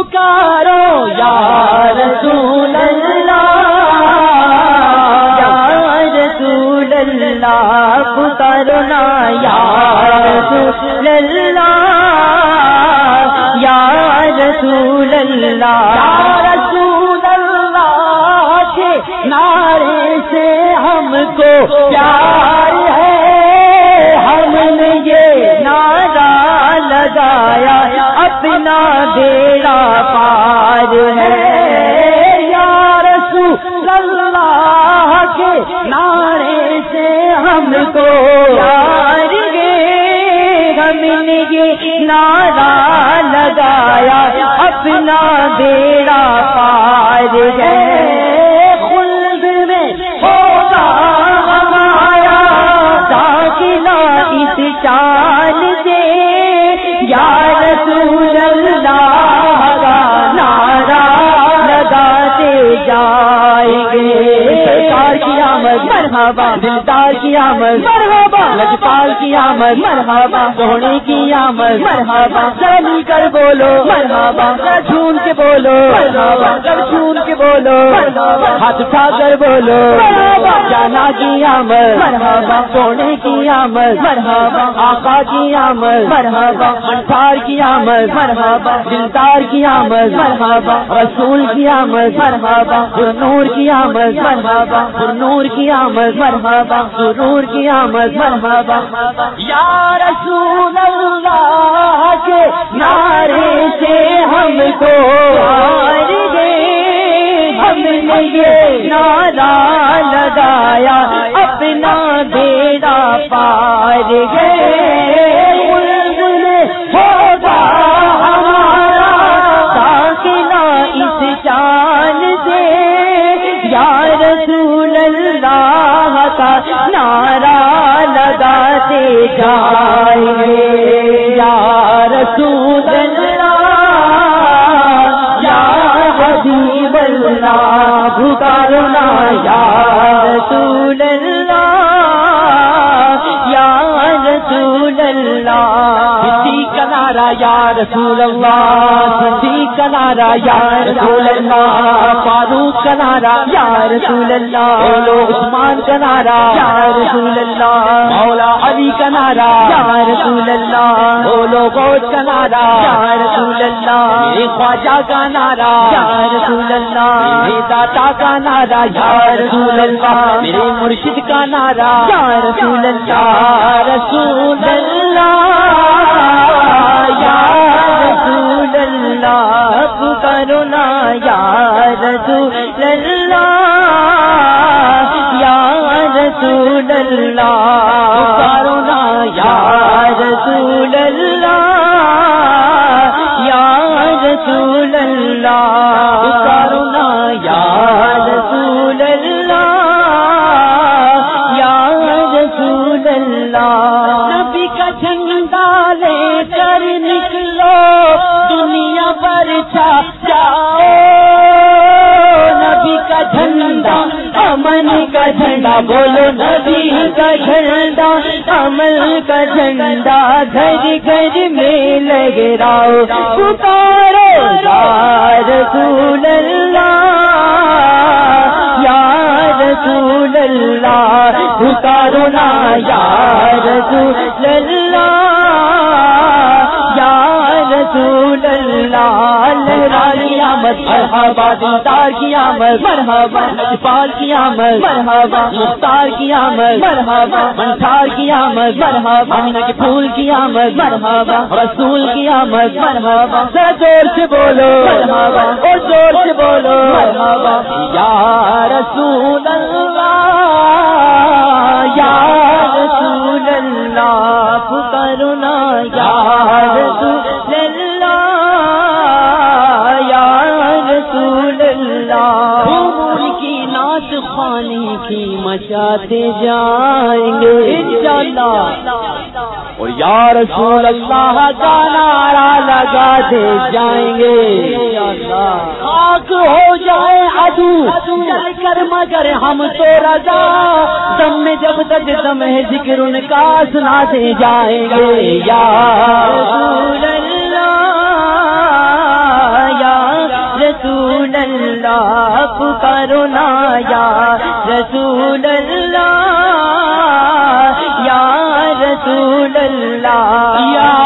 پکارو یا رسول اللہ، یا رسول اللہ پکارو نا یا رسول اللہ، یا رسول اللہ، یا رسول اللہ، کے نعرے سے ہم کو پیار ہے۔ ہم نے یہ نعرہ لگایا۔ اپنا بیڑا پار ہے۔ یا رسول اللہ کے نعرے سے ہم کو پیار گے۔ ہم نے یہ نعرہ لگایا، اپنا بیڑا پار ہے۔ خلد مرحبا دلدار کی آمد مرحبا لجپال کی آمد مرحبا سونے کی آمد مرحبا چل کر بولو مرحبا چھون کے بولو مرحبا چھون کے بولو ہاتھ اٹھا کر بولو مرحبا جانا کی آمد مرحبا سونے کی آمد مرحبا آقا کی آمد مرحبا منٹار کی آمد مرحبا دلدار کی آمد مرحبا رسول کی آمد مرحبا نور کی آمد مرحبا نور کی آمد مرحبا نور کی آمد، مرحبا۔ یا رسول اللہ کے نعرے سے ہم کو ہار گئے ہم نے یہ نعرہ لگایا، اپنا بیڑا پار گئے۔ جائیں گے یا رسول اللہ، یا حبیب اللہ بھکارنا یا رسول اللہ، یا رسول اللہ۔ یا رسول اللہ کنارا یا رسول اللہ، فاروق کنارا یا رسول اللہ بولو عثمان کنارا یا رسول اللہ، مولا علی کنارا یا رسول اللہ بولو گوش کنارا یا رسول اللہ خواجہ کا نارا یا رسول اللہ داتا کا نارا یا رسول اللہ، میرے مرشد کا نارا یا رسول اللہ رسول اللہ، یا رسول اللہ پکرونا یا رسول اللہ یا رسول اللہ پکرونا یا رسول اللہ یا رسول اللہ پکرونا یا رسول اللہ یا رسول اللہ نبی کا جھنڈا بولو نبی کا جھنڈا امن کا جھنڈا گھر گھر میں لگ راؤ۔ پکارو یا رسول اللہ یا رسول اللہ، پکارو نا یا رسول اللہ یا رسول اللہ لہرا آمد، مرحبا دلدار کی آمد، مرحبا پال کی آمد، مرحبا، مختار کی آمد، مرحبا منٹار کی آمد، مرحبا پھول کی آمد، مرحبا، رسول کی آمد، مرحبا ذرا زور سے بولو، مرحبا اور زور سے بولو، مرحبا، یا رسول اللہ مچاتے جائیں گے انشاءاللہ۔ اور یا رسول اللہ کا نعرہ لگاتے جائیں گے۔ خاک ہو جائے ادو چل کر مگر ہم تو رضا۔ دم میں جب تک دم ہے ذکر ان کا سناتے جائیں گے۔ یا رسول اللہ اللہ پکارو نا یا رسول اللہ یا رسول اللہ یا